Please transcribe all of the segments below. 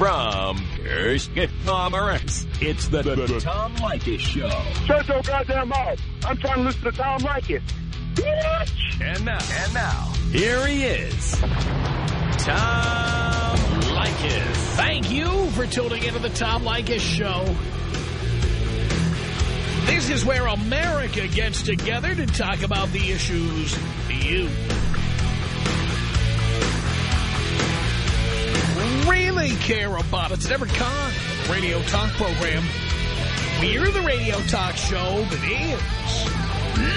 From Erskine it's the, the, the Tom Leykis Show. Shut your goddamn mouth. I'm trying to listen to Tom Leykis. Bitch! And now, and now, here he is, Tom Leykis. Thank you for tuning into the Tom Leykis Show. This is where America gets together to talk about the issues you really care about. It's never con radio talk program. We're the radio talk show that is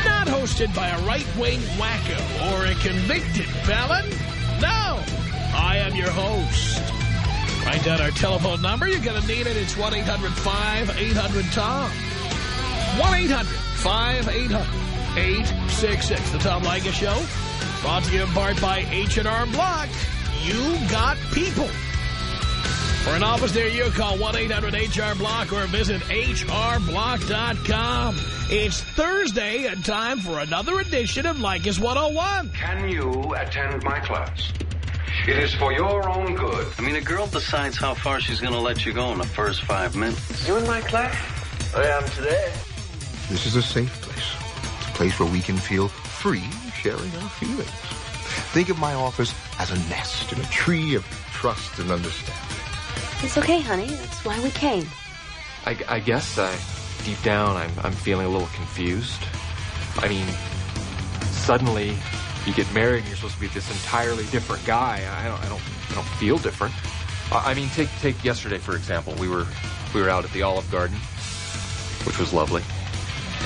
not hosted by a right-wing wacko or a convicted felon. No, I am your host. Write down our telephone number. You're going to need it. It's 1-800-5800-TOM. 1-800-5800-866. The Tom Leykis Show. Brought to you in part by H&R Block. You got people. For an office near you, call 1-800-HR-BLOCK or visit hrblock.com. It's Thursday and time for another edition of Leykis 101. Can you attend my class? It is for your own good. I mean, a girl decides how far she's going to let you go in the first five minutes. You in my class? I am today. This is a safe place. It's a place where we can feel free sharing our feelings. Think of my office as a nest and a tree of trust and understanding. It's okay, honey. That's why we came. I, I guess I, deep down, I'm, I'm feeling a little confused. I mean, suddenly you get married and you're supposed to be this entirely different guy. I don't, I don't, I don't feel different. I mean, take take yesterday for example. We were we were out at the Olive Garden, which was lovely,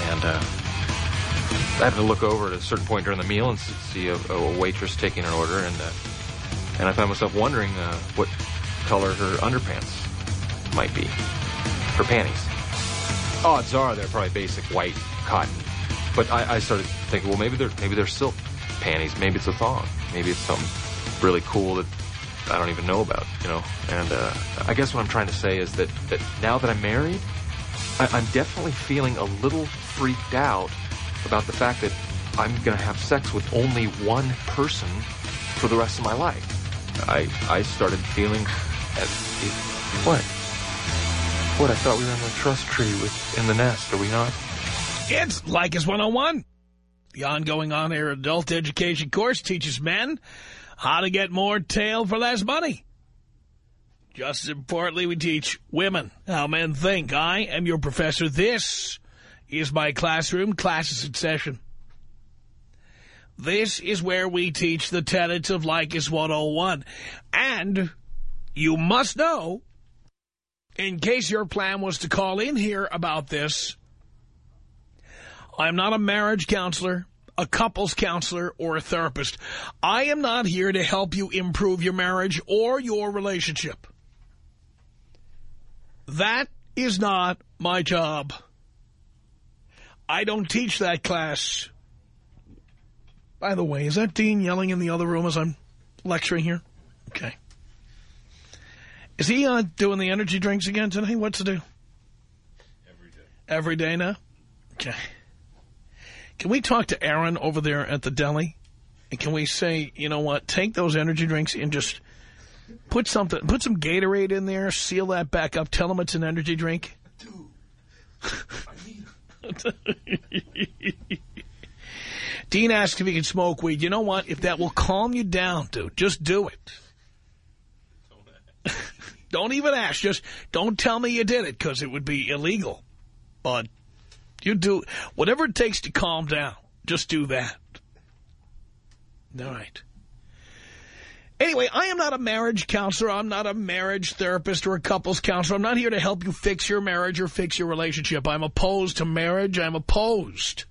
and uh, I happened to look over at a certain point during the meal and see a, a waitress taking an order, and uh, and I found myself wondering uh, what color her underpants might be. Her panties. Odds are they're probably basic white cotton. But I, I started thinking, well, maybe they're maybe they're silk panties. Maybe it's a thong. Maybe it's something really cool that I don't even know about, you know. And uh, I guess what I'm trying to say is that, that now that I'm married, I, I'm definitely feeling a little freaked out about the fact that I'm going to have sex with only one person for the rest of my life. I I started feeling what? What? I thought we were in the trust tree with in the nest. Are we not? It's Leykis 101. The ongoing on-air adult education course teaches men how to get more tail for less money. Just as importantly, we teach women how men think. I am your professor. This is my classroom. Classes in session. This is where we teach the tenets of Leykis 101. And you must know, in case your plan was to call in here about this, I'm not a marriage counselor, a couples counselor, or a therapist. I am not here to help you improve your marriage or your relationship. That is not my job. I don't teach that class. By the way, is that Dean yelling in the other room as I'm lecturing here? Okay. Is he uh, doing the energy drinks again tonight? What's to do? Every day. Every day now? Okay. Can we talk to Aaron over there at the deli? And can we say, you know what, take those energy drinks and just put something, put some Gatorade in there, seal that back up, tell them it's an energy drink? Dude, Dean asked if he can smoke weed. You know what? If that will calm you down, dude, just do it. don't even ask. Just don't tell me you did it because it would be illegal. But you do whatever it takes to calm down. Just do that. All right. Anyway, I am not a marriage counselor. I'm not a marriage therapist or a couples counselor. I'm not here to help you fix your marriage or fix your relationship. I'm opposed to marriage. I'm opposed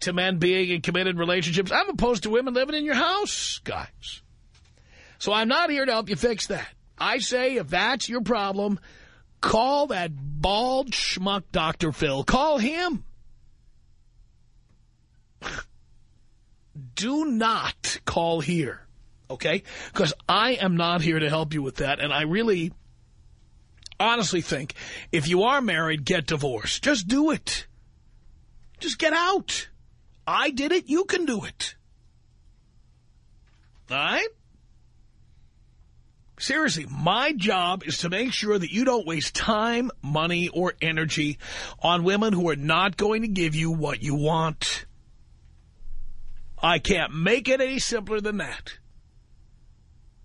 to men being in committed relationships. I'm opposed to women living in your house, guys. So I'm not here to help you fix that. I say if that's your problem, call that bald schmuck Dr. Phil. Call him. Do not call here, okay? Because I am not here to help you with that, and I really honestly think if you are married, get divorced. Just do it. Just get out. I did it. You can do it. All right? Seriously, my job is to make sure that you don't waste time, money, or energy on women who are not going to give you what you want. I can't make it any simpler than that.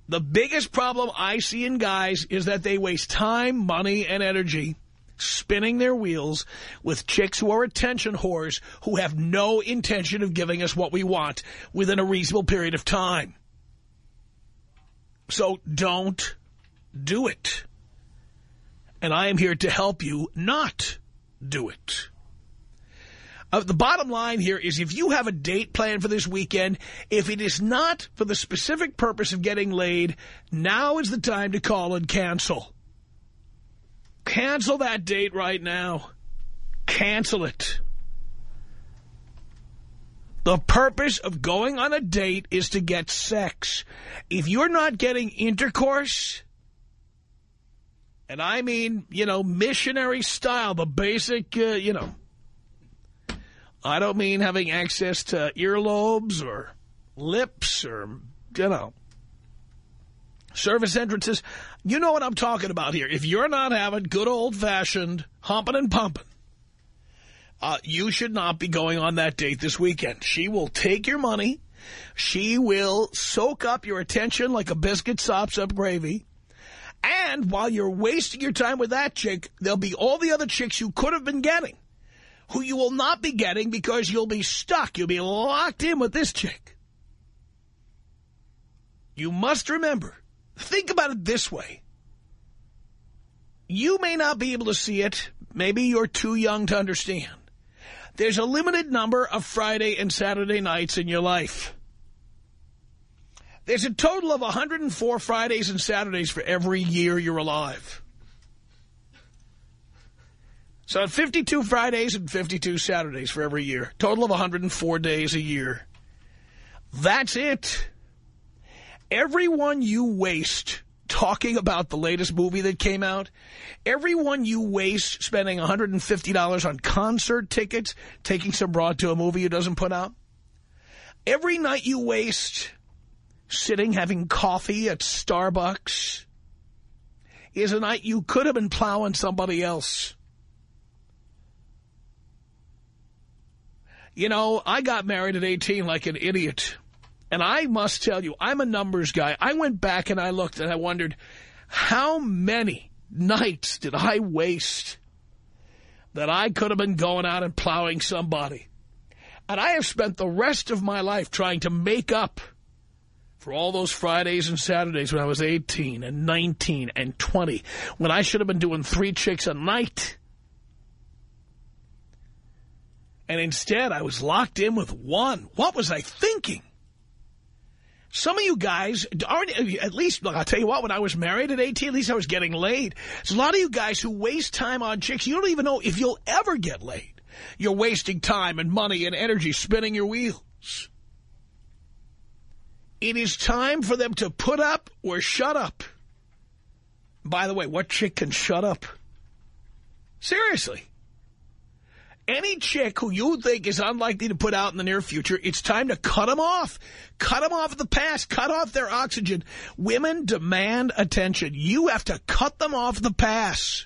The biggest problem I see in guys is that they waste time, money, and energy spinning their wheels with chicks who are attention whores who have no intention of giving us what we want within a reasonable period of time. So don't do it. And I am here to help you not do it. Uh, the bottom line here is if you have a date planned for this weekend, if it is not for the specific purpose of getting laid, now is the time to call and cancel. Cancel that date right now. Cancel it. The purpose of going on a date is to get sex. If you're not getting intercourse, and I mean, you know, missionary style, the basic, uh, you know, I don't mean having access to earlobes or lips or, you know, service entrances. You know what I'm talking about here. If you're not having good old-fashioned humping and pumping, uh, you should not be going on that date this weekend. She will take your money. She will soak up your attention like a biscuit sops up gravy. And while you're wasting your time with that chick, there'll be all the other chicks you could have been getting who you will not be getting because you'll be stuck. You'll be locked in with this chick. You must remember, think about it this way. You may not be able to see it. Maybe you're too young to understand. There's a limited number of Friday and Saturday nights in your life. There's a total of 104 Fridays and Saturdays for every year you're alive. So 52 Fridays and 52 Saturdays for every year. Total of 104 days a year. That's it. Everyone you waste talking about the latest movie that came out, everyone you waste spending $150 on concert tickets, taking some broad to a movie who doesn't put out, every night you waste sitting having coffee at Starbucks is a night you could have been plowing somebody else. You know, I got married at 18 like an idiot. And I must tell you, I'm a numbers guy. I went back and I looked and I wondered, how many nights did I waste that I could have been going out and plowing somebody? And I have spent the rest of my life trying to make up for all those Fridays and Saturdays when I was 18 and 19 and 20, when I should have been doing three chicks a night. And instead, I was locked in with one. What was I thinking? Some of you guys, aren't at least, I'll tell you what, when I was married at 18, at least I was getting laid. There's a lot of you guys who waste time on chicks. You don't even know if you'll ever get laid. You're wasting time and money and energy spinning your wheels. It is time for them to put up or shut up. By the way, what chick can shut up? Seriously. Any chick who you think is unlikely to put out in the near future, it's time to cut them off. Cut them off the pass. Cut off their oxygen. Women demand attention. You have to cut them off the pass.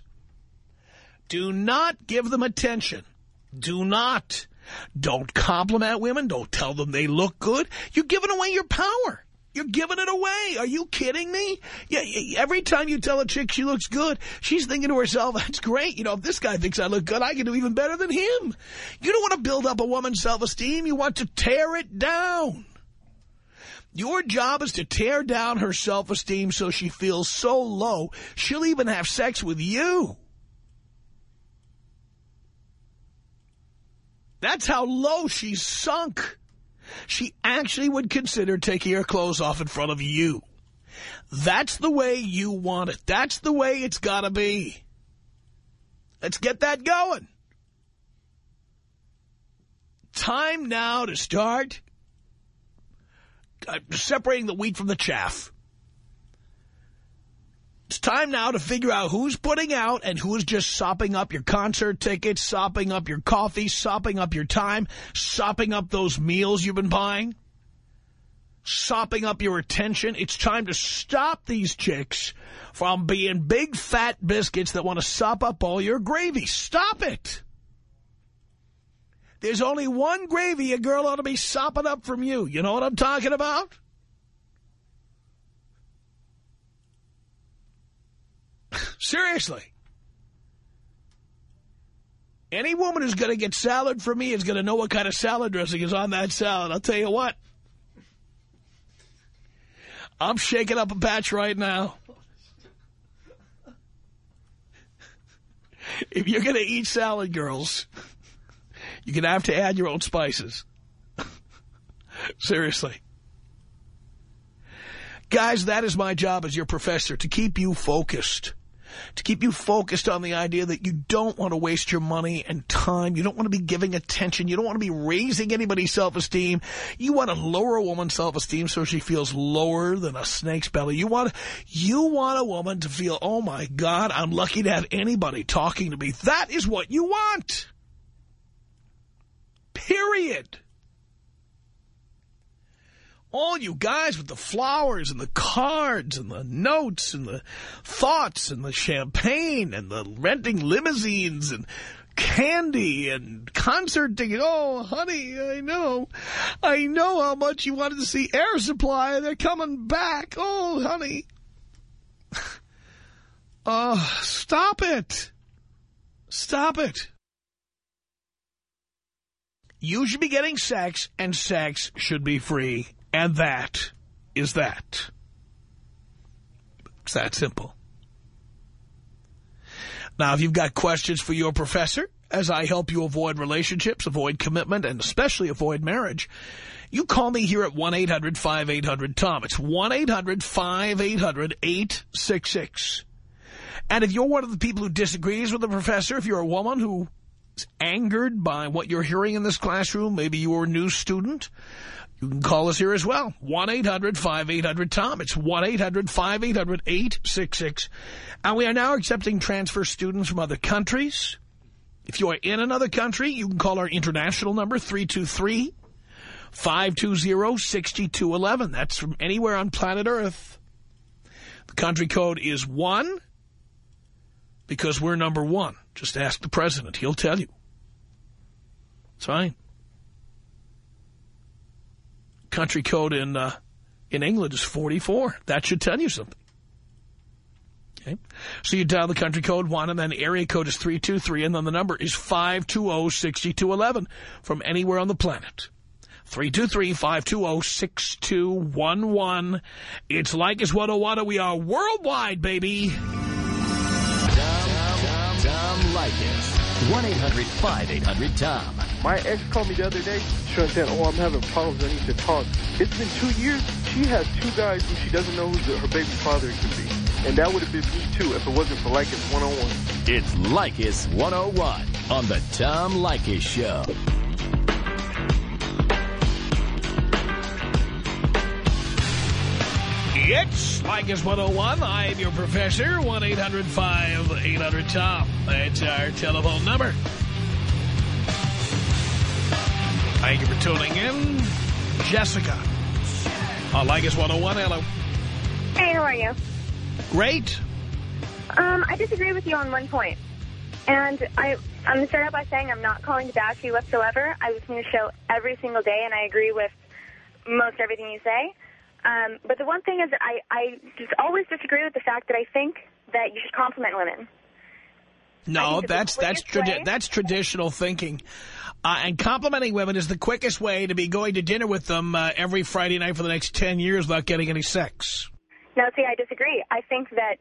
Do not give them attention. Do not. Don't compliment women. Don't tell them they look good. You're giving away your power. You're giving it away. Are you kidding me? Yeah, every time you tell a chick she looks good, she's thinking to herself, that's great. You know, if this guy thinks I look good, I can do even better than him. You don't want to build up a woman's self-esteem. You want to tear it down. Your job is to tear down her self-esteem so she feels so low, she'll even have sex with you. That's how low she's sunk she actually would consider taking her clothes off in front of you. That's the way you want it. That's the way it's got to be. Let's get that going. Time now to start uh, separating the wheat from the chaff. It's time now to figure out who's putting out and who's just sopping up your concert tickets, sopping up your coffee, sopping up your time, sopping up those meals you've been buying. sopping up your attention. It's time to stop these chicks from being big fat biscuits that want to sop up all your gravy. Stop it. There's only one gravy a girl ought to be sopping up from you. You know what I'm talking about? Seriously. Any woman who's going to get salad from me is going to know what kind of salad dressing is on that salad. I'll tell you what. I'm shaking up a batch right now. If you're going to eat salad, girls, you're going to have to add your own spices. Seriously. Guys, that is my job as your professor, to keep you focused to keep you focused on the idea that you don't want to waste your money and time. You don't want to be giving attention. You don't want to be raising anybody's self-esteem. You want to lower a woman's self-esteem so she feels lower than a snake's belly. You want, you want a woman to feel, oh my God, I'm lucky to have anybody talking to me. That is what you want. Period all you guys with the flowers and the cards and the notes and the thoughts and the champagne and the renting limousines and candy and concert tickets. Oh, honey, I know. I know how much you wanted to see Air Supply. They're coming back. Oh, honey. Oh, stop it. Stop it. You should be getting sex, and sex should be free. And that is that. It's that simple. Now, if you've got questions for your professor, as I help you avoid relationships, avoid commitment, and especially avoid marriage, you call me here at 1-800-5800-TOM. It's 1-800-5800-866. And if you're one of the people who disagrees with the professor, if you're a woman who is angered by what you're hearing in this classroom, maybe you're a new student, you can call us here as well. 1-800-5800-TOM. It's 1-800-5800-866. And we are now accepting transfer students from other countries. If you are in another country, you can call our international number, 323-520-6211. That's from anywhere on planet Earth. The country code is 1 because we're number one. Just ask the president. He'll tell you. It's fine country code in uh, in England is 44. That should tell you something. Okay. So you dial the country code 1, and then area code is 323, and then the number is 520-6211 from anywhere on the planet. 323-520-6211. It's like Leykis 101. We are worldwide, baby. Tom, Tom. 1-800-5800-TOM. My ex called me the other day. She was saying, oh, I'm having problems. I need to talk. It's been two years. She has two guys who she doesn't know who her baby father could be. And that would have been me, too, if it wasn't for Leykis 101. It's Leykis 101 on the Tom Leykis Show. It's Leykis 101. I'm your professor. 1-800-5800-TOM. That's our telephone number. Thank you for tuning in. Jessica. On Leykis 101, hello. Hey, how are you? Great. Um, I disagree with you on one point. And I, I'm going to start out by saying I'm not calling to bash you whatsoever. I listen to your show every single day, and I agree with most everything you say. Um, but the one thing is that I, I just always disagree with the fact that I think that you should compliment women. No, that's that's tradi that's traditional thinking. Uh, and complimenting women is the quickest way to be going to dinner with them uh, every Friday night for the next 10 years without getting any sex. No, see, I disagree. I think that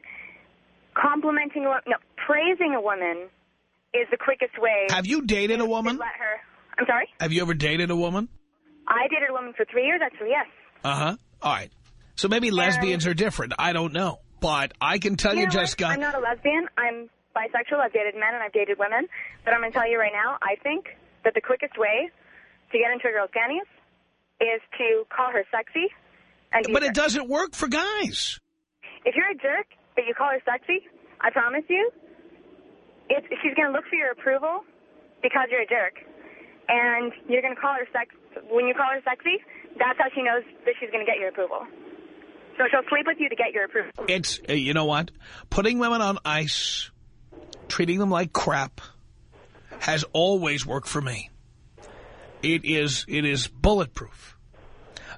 complimenting, a, no, praising a woman is the quickest way. Have you dated a woman? Let her. I'm sorry? Have you ever dated a woman? I dated a woman for three years, actually, yes. Uh-huh. All right. So maybe and lesbians are different. I don't know. But I can tell you, you know Jessica. I'm not a lesbian. I'm bisexual. I've dated men and I've dated women. But I'm going to tell you right now, I think that the quickest way to get into a girl's panties is to call her sexy. And but it doesn't work for guys. If you're a jerk, but you call her sexy, I promise you, it's, she's going to look for your approval because you're a jerk. And you're going to call her sex. When you call her sexy, that's how she knows that she's going to get your approval. So she'll sleep with you to get your approval. It's, uh, you know what? Putting women on ice, treating them like crap, has always worked for me. It is, it is bulletproof.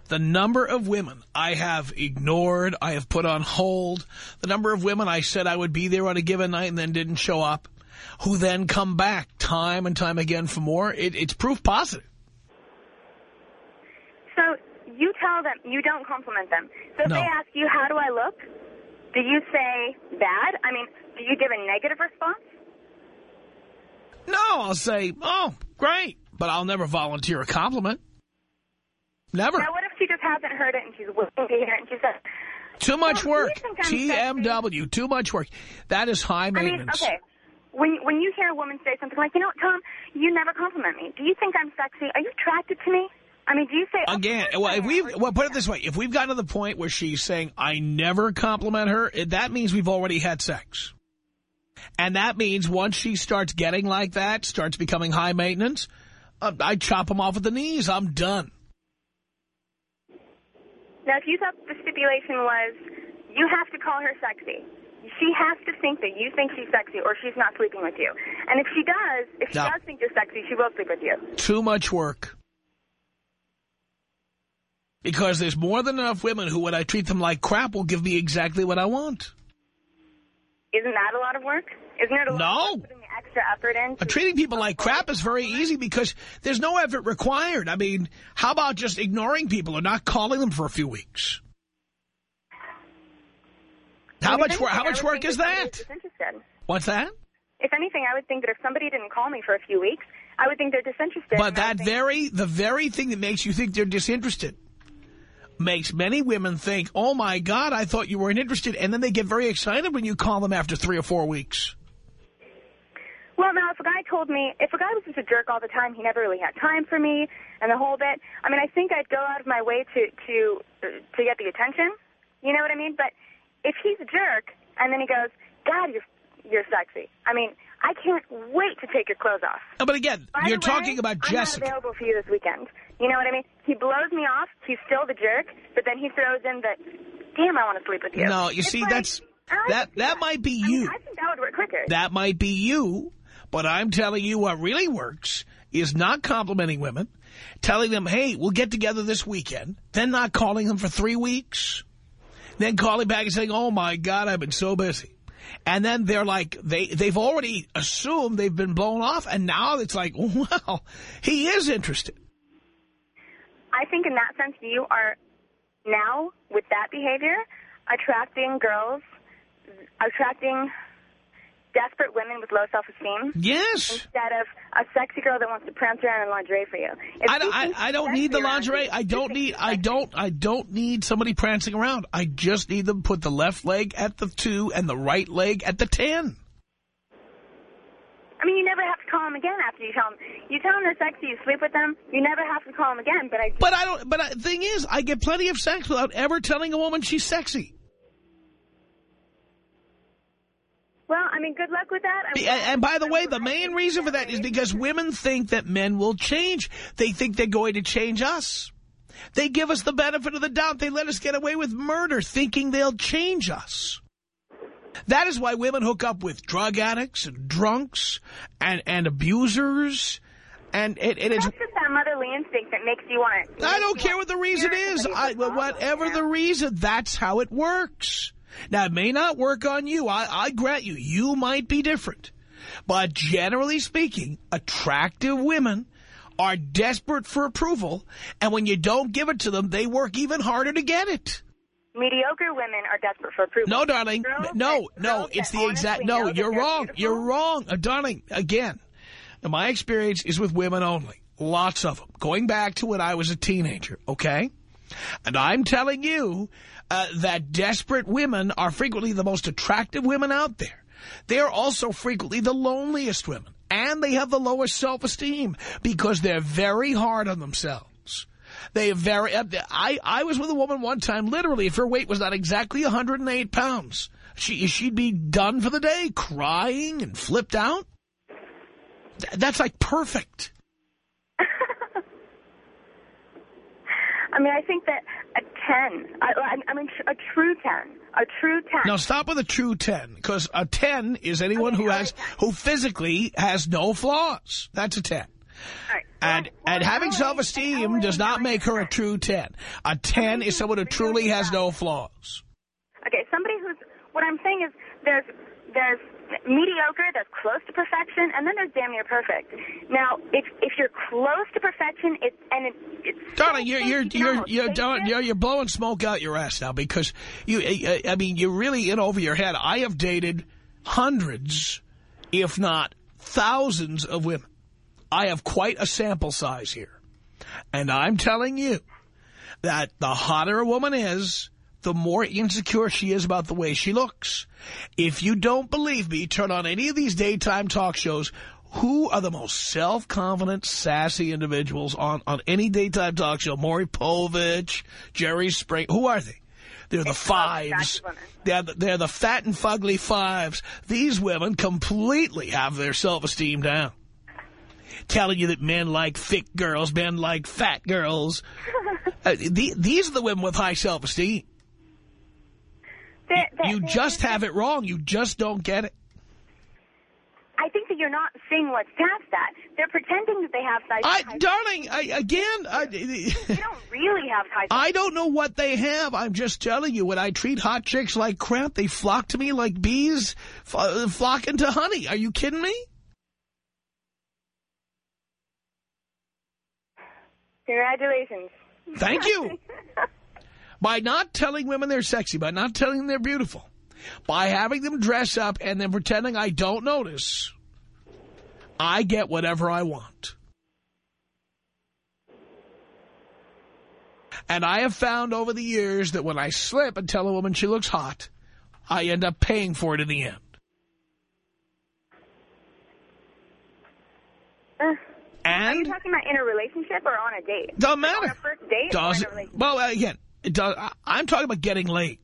The number of women I have ignored, I have put on hold, the number of women I said I would be there on a given night and then didn't show up, who then come back time and time again for more, it, it's proof positive. So you tell them, you don't compliment them. So if No. they ask you, how do I look? Do you say bad? I mean, do you give a negative response? No, I'll say, oh, great, but I'll never volunteer a compliment. Never. Now, what if she just hasn't heard it and she's willing to hear it and she says, Too much work. TMW, too much work. That is high I mean, maintenance. okay, when, when you hear a woman say something like, you know what, Tom, you never compliment me. Do you think I'm sexy? Are you attracted to me? I mean, do you say... Again, well, if we've, well, put it this way. If we've gotten to the point where she's saying, I never compliment her, that means we've already had sex. And that means once she starts getting like that, starts becoming high maintenance, uh, I chop them off at the knees. I'm done. Now, if you thought the stipulation was you have to call her sexy, she has to think that you think she's sexy or she's not sleeping with you. And if she does, if she No. does think you're sexy, she will sleep with you. Too much work. Because there's more than enough women who, when I treat them like crap, will give me exactly what I want. Isn't that a lot of work? Isn't it a lot No. of putting the extra effort in? Uh, treating people like crap is very easy because there's no effort required. I mean, how about just ignoring people or not calling them for a few weeks? How much wor- how much work is that. What's that? If anything, I would think that if somebody didn't call me for a few weeks, I would think they're disinterested. But that very, the very thing that makes you think they're disinterested makes many women think, oh my God, I thought you weren't interested. And then they get very excited when you call them after three or four weeks. Well, now, if a guy told me, if a guy was just a jerk all the time, he never really had time for me, and the whole bit. I mean, I think I'd go out of my way to to to get the attention. You know what I mean? But if he's a jerk, and then he goes, "God, you're you're sexy." I mean, I can't wait to take your clothes off. No, but again, By you're way, talking about I'm not available for you this weekend. You know what I mean? He blows me off. He's still the jerk, but then he throws in the, "Damn, I want to sleep with you." No, you It's see, like, that's that that might be I mean, you. I think that would work quicker. That might be you, but I'm telling you what really works is not complimenting women, telling them, hey, we'll get together this weekend, then not calling them for three weeks, then calling back and saying, oh, my God, I've been so busy. And then they're like, they, they've already assumed they've been blown off, and now it's like, well, he is interested. I think in that sense, you are now, with that behavior, attracting girls, attracting desperate women with low self-esteem. Yes. Instead of a sexy girl that wants to prance around in lingerie for you. If I, don't- I, I don't need the lingerie. I don't need. I don't. I don't need somebody prancing around. I just need them to put the left leg at the two and the right leg at the ten. I mean, you never have to call them again after you tell them. You tell them they're sexy, you sleep with them, you never have to call them again. But I, But I don't. But the thing is, I get plenty of sex without ever telling a woman she's sexy. Well, I mean, good luck with that. And, and by the way, the main reason for that is because women think that men will change. They think they're going to change us. They give us the benefit of the doubt. They let us get away with murder, thinking they'll change us. That is why women hook up with drug addicts and drunks and, and abusers. And it, it is. Just that motherly instinct that makes you want to. I don't care what the reason is. I, whatever the reason, that's how it works. Now, it may not work on you. I, I grant you, you might be different. But generally speaking, attractive women are desperate for approval. And when you don't give it to them, they work even harder to get it. Mediocre women are desperate for approval. No, darling. Girls No, that- no. It's the exact. No, you're wrong. beautiful. You're wrong. Uh, darling, again, my experience is with women only. Lots of them. Going back to when I was a teenager, okay? And I'm telling you uh, that desperate women are frequently the most attractive women out there. They are also frequently the loneliest women. And they have the lowest self-esteem because they're very hard on themselves. They very. uh, I I was with a woman one time. Literally, if her weight was not exactly 108 pounds, she she'd be done for the day, crying and flipped out. That's like perfect. I mean, I think that a 10, I, I, mean, a true 10, a true 10. Now stop with a true 10, because a 10 is anyone Okay, who has who physically has no flaws. That's a 10. All right. And Well, and well, having self-esteem does not make her a true 10. A 10 is someone who truly has uh, no flaws. Okay, somebody who's, what I'm saying is there's, there's mediocre, there's close to perfection, and then there's damn near perfect. Now, if, if you're close to perfection, it's, and it, it's... so you're you're you you're you're, darling, you're you're blowing smoke out your ass now because you I, I mean you're really in over your head. I have dated hundreds, if not thousands of women. I have quite a sample size here. And I'm telling you that the hotter a woman is, the more insecure she is about the way she looks. If you don't believe me, turn on any of these daytime talk shows. Who are the most self-confident, sassy individuals on, on any daytime talk show? Maury Povich, Jerry Spring. Who are they? They're the fives. They're the, they're the fat and fugly fives. These women completely have their self-esteem down. Telling you that men like thick girls, men like fat girls. Uh, the, these are the women with high self-esteem. You just have it wrong. You just don't get it. I think that you're not seeing what's past that. They're pretending that they have size. I, darling, I, again, I, they don't really have high. I don't know what they have. I'm just telling you, when I treat hot chicks like crap, they flock to me like bees uh, flocking to honey. Are you kidding me? Congratulations. Thank you. by not telling women they're sexy, by not telling them they're beautiful, by having them dress up and then pretending I don't notice, I get whatever I want. And I have found over the years that when I slip and tell a woman she looks hot, I end up paying for it in the end. Uh, Are you talking about in a relationship or on a date? doesn't Like, On matter. a first date or Does in a relationship? Well, again, it does. I- I'm talking about getting late.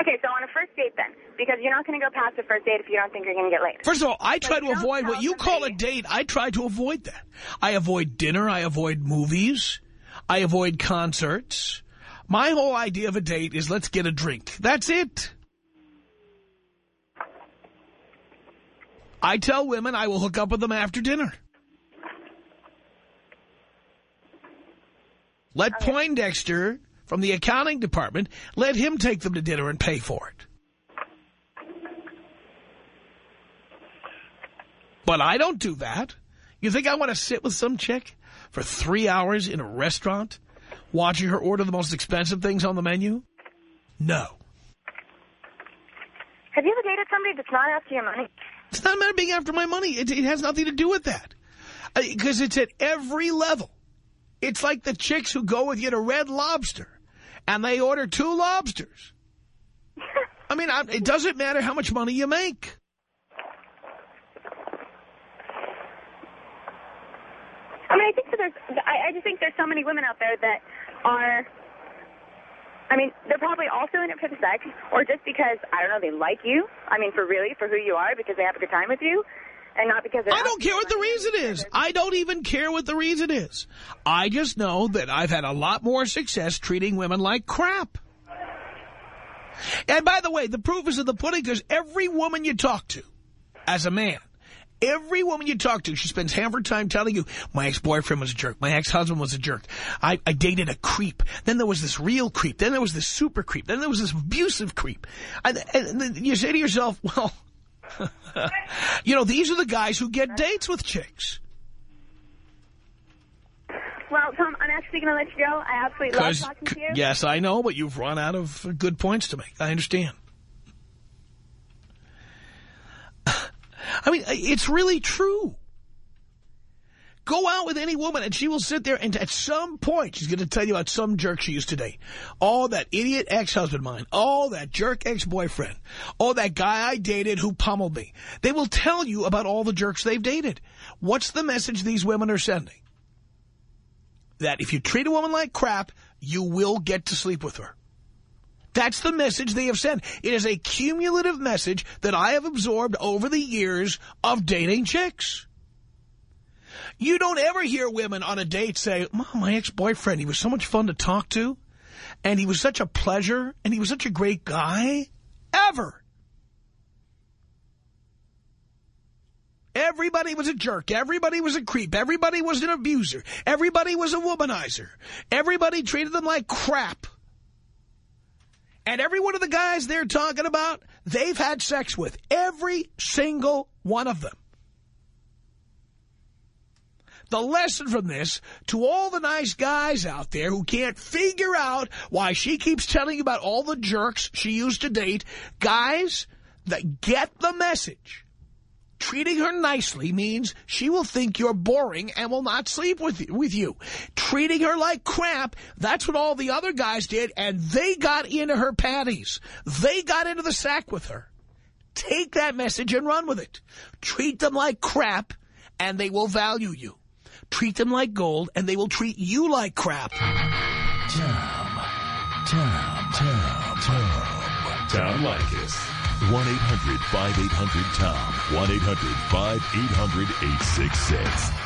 Okay, so on a first date then, because you're not going to go past the first date if you don't think you're going to get late. First of all, I try to avoid what you call a date. I try to avoid that. I avoid dinner. I avoid movies. I avoid concerts. My whole idea of a date is let's get a drink. That's it. I tell women I will hook up with them after dinner. Let Poindexter from the accounting department, let him take them to dinner and pay for it. But I don't do that. You think I want to sit with some chick for three hours in a restaurant watching her order the most expensive things on the menu? No. Have you ever dated somebody that's not after your money? It's not a matter of being after my money. It, it has nothing to do with that. Uh, because it's at every level. It's like the chicks who go with you to Red Lobster and they order two lobsters. I mean, I, it doesn't matter how much money you make. I mean, I think that there's. I, I just think there's so many women out there that are. I mean, they're probably also in it for the sex, or just because I don't know they like you. I mean, for really for who you are, because they have a good time with you, and not because I don't care what the reason is. I don't even care what the reason is. I just know that I've had a lot more success treating women like crap. And by the way, the proof is in the pudding because every woman you talk to, as a man, every woman you talk to, she spends half her time telling you, my ex-boyfriend was a jerk, my ex-husband was a jerk, I, I dated a creep, then there was this real creep, then there was this super creep, then there was this abusive creep. And, and then you say to yourself, well, you know, these are the guys who get dates with chicks. Well, Tom, I'm actually going to let you go. I absolutely love talking to you. yes, I know, but you've run out of good points to make. I understand. I mean, it's really true. Go out with any woman and she will sit there and at some point she's going to tell you about some jerk she used to date. Oh, that idiot ex-husband mine. Oh, that jerk ex-boyfriend. Oh, that guy I dated who pummeled me. They will tell you about all the jerks they've dated. What's the message these women are sending? That if you treat a woman like crap, you will get to sleep with her. That's the message they have sent. It is a cumulative message that I have absorbed over the years of dating chicks. You don't ever hear women on a date say, Mom, my ex-boyfriend, he was so much fun to talk to, and he was such a pleasure, and he was such a great guy. Ever. Everybody was a jerk. Everybody was a creep. Everybody was an abuser. Everybody was a womanizer. Everybody treated them like crap. And every one of the guys they're talking about, they've had sex with. Every single one of them. The lesson from this, to all the nice guys out there who can't figure out why she keeps telling you about all the jerks she used to date, guys, that get the message. Treating her nicely means she will think you're boring and will not sleep with you, with you. Treating her like crap, that's what all the other guys did, and they got into her panties. They got into the sack with her. Take that message and run with it. Treat them like crap, and they will value you. Treat them like gold, and they will treat you like crap. Tom. Tom. Tom. Tom. Tom Leykis. 1-800-5800-TOM. 1-800-5800-866.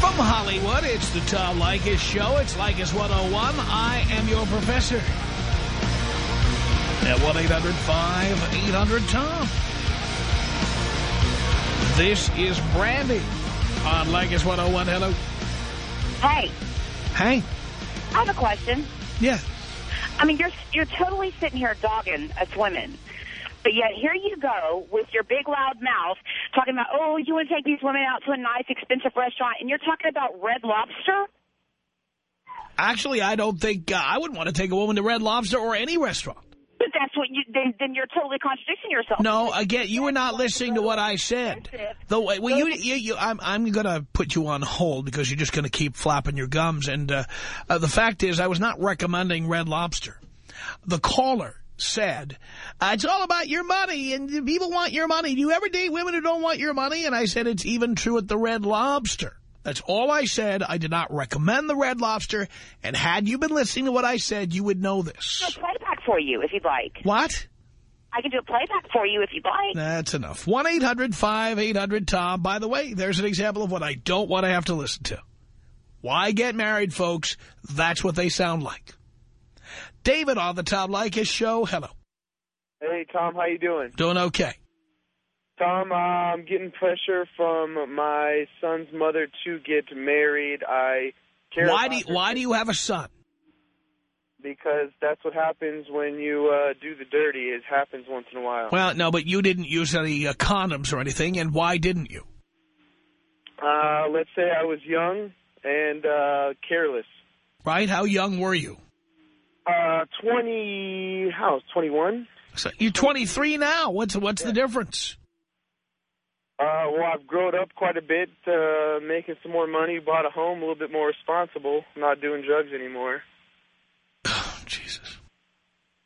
From Hollywood, it's the Tom Leykis Show. It's Leykis 101. I am your professor. At 1-800-5800-TOM. This is Brandy on Leykis 101. Hello. Hey, Hey. I have a question. Yeah. I mean, you're you're totally sitting here dogging us women. But yet here you go with your big loud mouth talking about, oh, you want to take these women out to a nice expensive restaurant, and you're talking about Red Lobster? Actually, I don't think uh, I would want to take a woman to Red Lobster or any restaurant. But that's what you, then, then you're totally contradicting yourself. No, again, you were not listening to what I said. The way, well, you, you, you, I'm, I'm going to put you on hold because you're just going to keep flapping your gums. And uh, uh, the fact is, I was not recommending Red Lobster. The caller said, uh, it's all about your money, and people want your money. Do you ever date women who don't want your money? And I said, it's even true at the Red Lobster. That's all I said. I did not recommend the Red Lobster. And had you been listening to what I said, you would know this. I'll playback for you if you'd like. What? I can do a playback for you if you'd like. That's enough. 1-800-5800-TOM. By the way, there's an example of what I don't want to have to listen to. Why get married, folks? That's what they sound like. David on the Tom Leykis show. Hello. Hey, Tom, how you doing? Doing okay. Tom, uh, I'm getting pressure from my son's mother to get married. I care Why do you, why do you have a son? because that's what happens when you uh, do the dirty. It happens once in a while. Well, no, but you didn't use any uh, condoms or anything, and why didn't you? Uh, let's say I was young and uh, careless. Right? How young were you? Uh, 20, how, 21? So you're 23 now. What's what's the difference? Uh, well, I've grown up quite a bit, uh, making some more money, bought a home, a little bit more responsible, not doing drugs anymore. Oh, Jesus.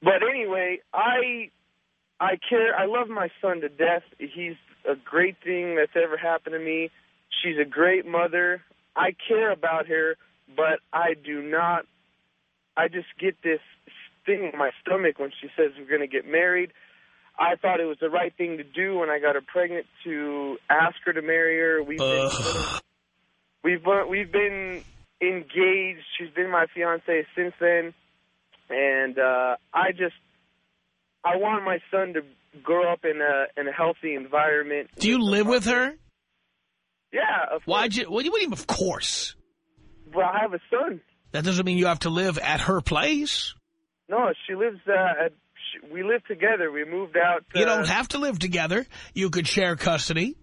But anyway, I I care. I love my son to death. He's a great thing that's ever happened to me. She's a great mother. I care about her, but I do not. I just get this thing in my stomach when she says we're going to get married. I thought it was the right thing to do when I got her pregnant to ask her to marry her. We've been, we've been, we've been engaged. She's been my fiance since then, and uh, I just I want my son to grow up in a in a healthy environment. Do you live with her? Yeah, of Why'd you? What do you mean? Of course. Well, I have a son. That doesn't mean you have to live at her place. No, she lives uh, at. She, we live together. We moved out. Uh, You don't have to live together. You could share custody.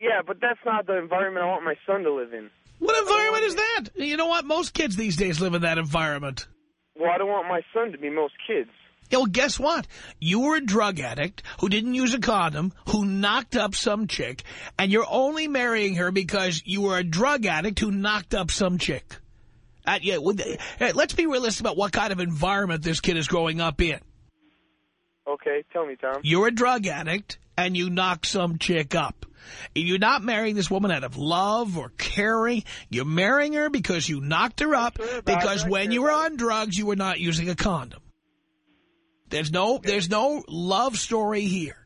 Yeah, but that's not the environment I want my son to live in. What environment is that? You know what? Most kids these days live in that environment. Well, I don't want my son to be most kids. Yeah, well, guess what? You were a drug addict who didn't use a condom, who knocked up some chick, and you're only marrying her because you were a drug addict who knocked up some chick. Uh, yeah, let's be realistic about what kind of environment this kid is growing up in. Okay, tell me, Tom. You're a drug addict, and you knock some chick up. And you're not marrying this woman out of love or caring. You're marrying her because you knocked her up because when you were on drugs, you were not using a condom. There's no, there's no love story here.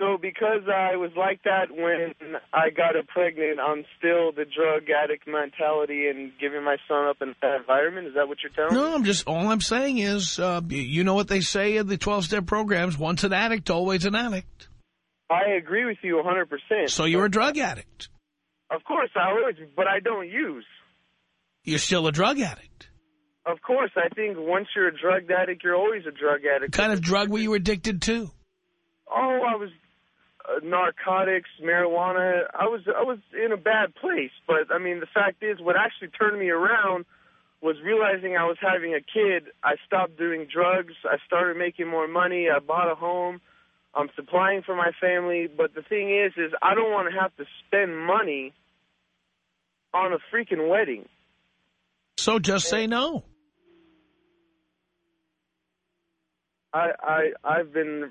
So because I was like that when I got her pregnant, I'm still the drug addict mentality and giving my son up in that environment? Is that what you're telling me? No, I'm just, all I'm saying is, uh, you know what they say in the 12-step programs, once an addict, always an addict. I agree with you 100%. So you're a drug addict. Of course, I always, but I don't use. You're still a drug addict. Of course, I think once you're a drug addict, you're always a drug addict. What kind of drug were you addicted to? Oh, I was narcotics, marijuana. I was I was in a bad place, but I mean the fact is, what actually turned me around was realizing I was having a kid. I stopped doing drugs. I started making more money. I bought a home. I'm supplying for my family. But the thing is, is I don't want to have to spend money on a freaking wedding. So just say no. I I I've been.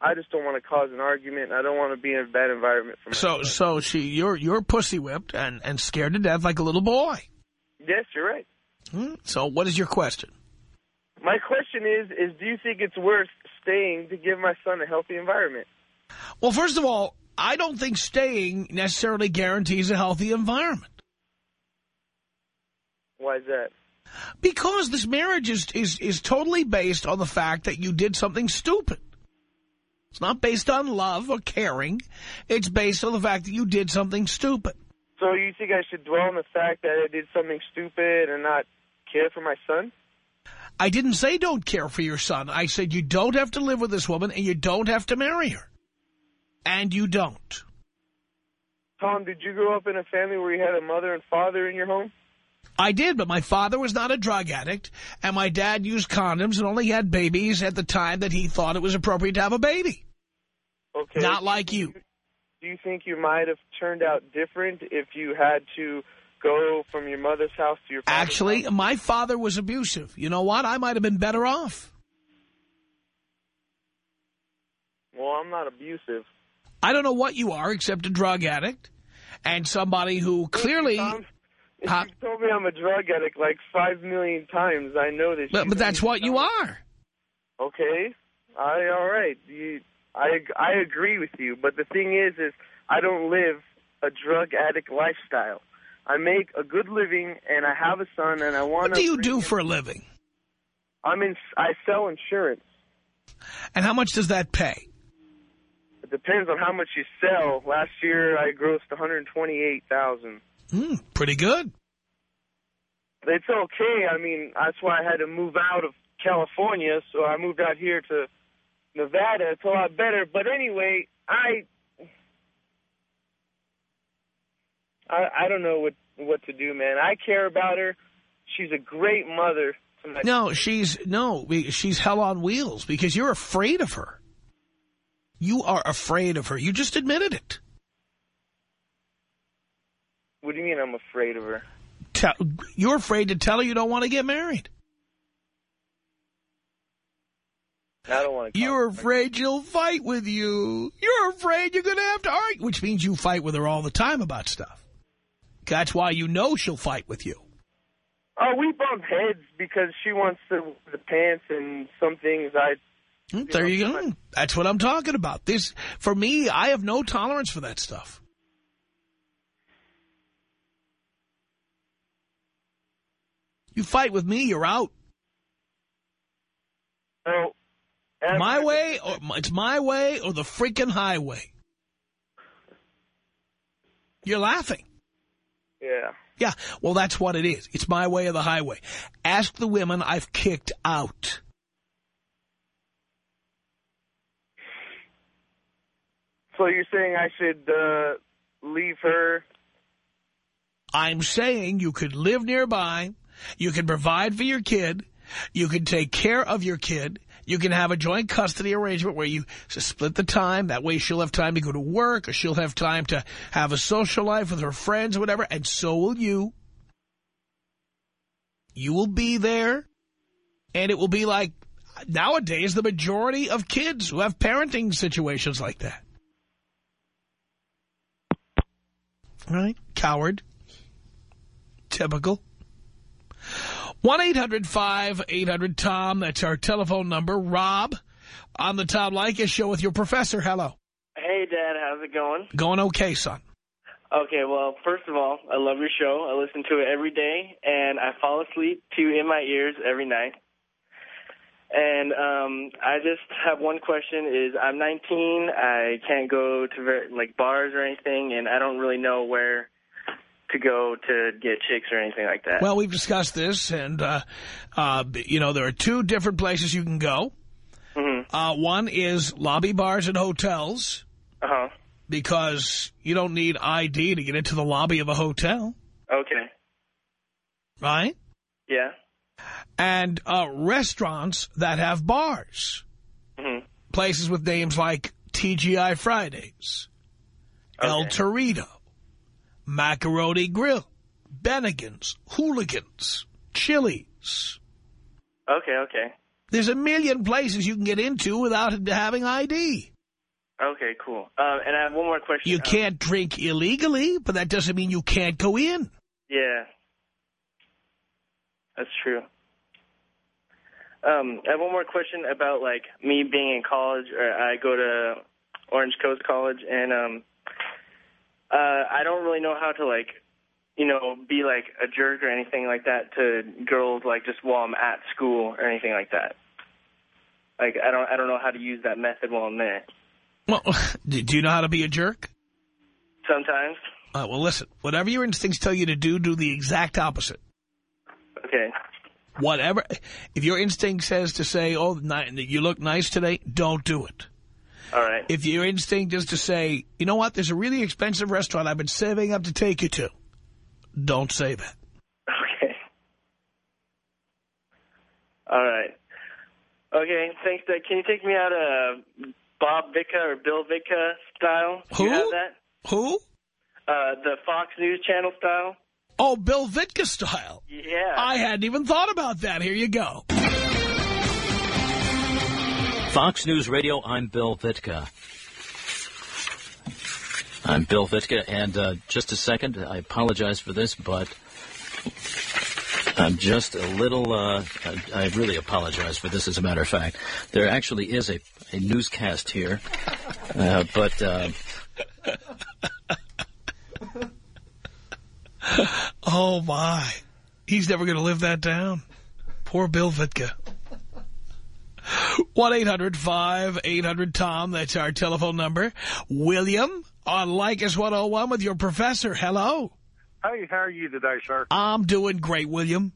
I just don't want to cause an argument. I don't want to be in a bad environment for So, so she, you're you're pussy whipped and and scared to death like a little boy. Yes, you're right. Hmm? So, what is your question? My question is, is do you think it's worth staying to give my son a healthy environment? Well, first of all, I don't think staying necessarily guarantees a healthy environment. Why is that? Because this marriage is, is, is totally based on the fact that you did something stupid. It's not based on love or caring. It's based on the fact that you did something stupid. So you think I should dwell on the fact that I did something stupid and not care for my son? I didn't say don't care for your son. I said you don't have to live with this woman and you don't have to marry her. And you don't. Tom, did you grow up in a family where you had a mother and father in your home? I did, but my father was not a drug addict, and my dad used condoms and only had babies at the time that he thought it was appropriate to have a baby. Okay. Not like you. Do you think you might have turned out different if you had to go from your mother's house to your father's Actually, house? my father was abusive. You know what? I might have been better off. Well, I'm not abusive. I don't know what you are except a drug addict and somebody who clearly... If Huh? you told me I'm a drug addict like five million times, I know this. But, but that's what you are. Okay. I all right. You, I I agree with you, but the thing is, is I don't live a drug addict lifestyle. I make a good living, and I have a son, and I want What do you do for a living? I'm in. I sell insurance. And how much does that pay? It depends on how much you sell. Last year, I grossed 128 thousand. Hmm, pretty good. It's okay. I mean, that's why I had to move out of California, so I moved out here to Nevada. It's a lot better. But anyway, I I, I don't know what what to do, man. I care about her. She's a great mother. No, she's no, she's hell on wheels because you're afraid of her. You are afraid of her. You just admitted it. What do you mean I'm afraid of her? Tell, you're afraid to tell her you don't want to get married. I don't want to. You're afraid she'll fight with you. You're afraid you're going to have to argue, which means you fight with her all the time about stuff. That's why you know she'll fight with you. Oh, we bump heads because she wants the the pants and some things I. Hmm, There you go. That's what I'm talking about. This, for me, I have no tolerance for that stuff. You fight with me, you're out. My way, or it's my way, or the freaking highway. You're laughing. yeah. Yeah, well, that's what it is. It's my way or the highway. Ask the women I've kicked out. So you're saying I should uh, leave her? I'm saying you could live nearby, you can provide for your kid, You can take care of your kid. You can have a joint custody arrangement where you split the time. That way she'll have time to go to work or she'll have time to have a social life with her friends or whatever, and so will you. You will be there, and it will be like nowadays the majority of kids who have parenting situations like that. Right? Coward. Typical. 1-800-5800-TOM. That's our telephone number. Rob, on the Tom Leykis show with your professor. Hello. Hey, Dad. How's it going? Going okay, son. Okay, well, first of all, I love your show. I listen to it every day, and I fall asleep to In My Ears every night. And um, I just have one question: Is I'm 19, I can't go to ver like bars or anything, and I don't really know where to go to get chicks or anything like that. Well, we've discussed this, and, uh, uh, you know, there are two different places you can go. Mm -hmm. uh, one is lobby bars and hotels. Uh-huh. Because you don't need ID to get into the lobby of a hotel. Okay. Right? Yeah. And uh, restaurants that have bars. Mm -hmm. Places with names like TGI Fridays, okay. El Torito, Macaroni Grill, Bennigan's, Hooligans, Chili's. Okay, okay. There's a million places you can get into without having ID. Okay, cool. Uh, and I have one more question. You Um, can't drink illegally, but that doesn't mean you can't go in. Yeah. That's true. Um, I have one more question about, like, me being in college, or I go to Orange Coast College, and um, uh, I don't really know how to, like, you know, be, like, a jerk or anything like that to girls, like, just while I'm at school or anything like that. Like, I don't, I don't know how to use that method while I'm there. Well, do you know how to be a jerk? Sometimes. Uh, well, listen, whatever your instincts tell you to do, do the exact opposite. Okay. Whatever. If your instinct says to say, oh, you look nice today, don't do it. All right. If your instinct is to say, you know what, there's a really expensive restaurant I've been saving up to take you to, don't say that. Okay. All right. Okay, thanks, Dad. Can you take me out a Bob Vica or Bill Vica style? Do Who? you have that? Who? Uh, the Fox News Channel style? Oh, Bill Vitka style. Yeah. I hadn't even thought about that. Here you go. Fox News Radio, I'm Bill Vitka. I'm Bill Vitka, and uh, just a second, I apologize for this, but I'm just a little, uh, I, I really apologize for this, as a matter of fact. There actually is a, a newscast here, uh, but... Uh, oh, my. He's never going to live that down. Poor Bill Vitka. 1-800-5800-TOM. That's our telephone number. William on Leykis 101 with your professor. Hello. Hey, how are you today, sir? I'm doing great, William.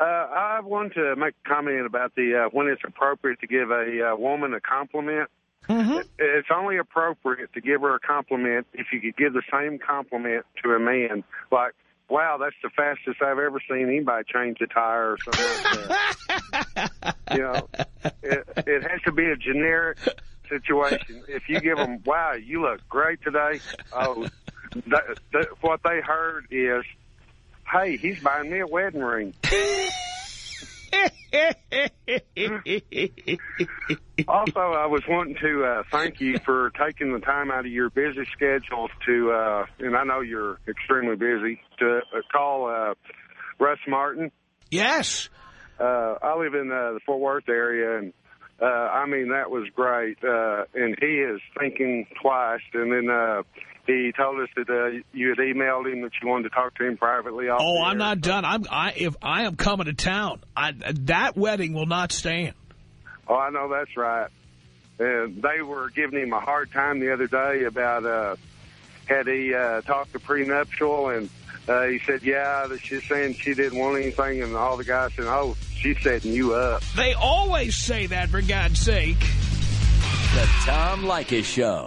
Uh, I want to make a comment about the uh, when it's appropriate to give a uh, woman a compliment. Mm -hmm. It's only appropriate to give her a compliment if you could give the same compliment to a man. Like, wow, that's the fastest I've ever seen anybody change a tire or something like that. you know, it, it has to be a generic situation. If you give them, wow, you look great today, oh, that, that, what they heard is, hey, he's buying me a wedding ring. also, I was wanting to uh, thank you for taking the time out of your busy schedule to, uh, and I know you're extremely busy, to uh, call uh, Russ Martin. Yes. Uh, I live in uh, the Fort Worth area, and uh, I mean, that was great. Uh, and he is thinking twice, and then uh, he told us that uh, you had emailed him that you wanted to talk to him privately. Off Oh, I'm not done. I'm I if I am coming to town, I, that wedding will not stand. Oh, I know that's right. And they were giving him a hard time the other day about uh, had he uh, talked to prenuptial, and uh, he said, yeah, that she's saying she didn't want anything, and all the guys said, oh, she's setting you up. They always say that, for God's sake. The Tom Leykis Show.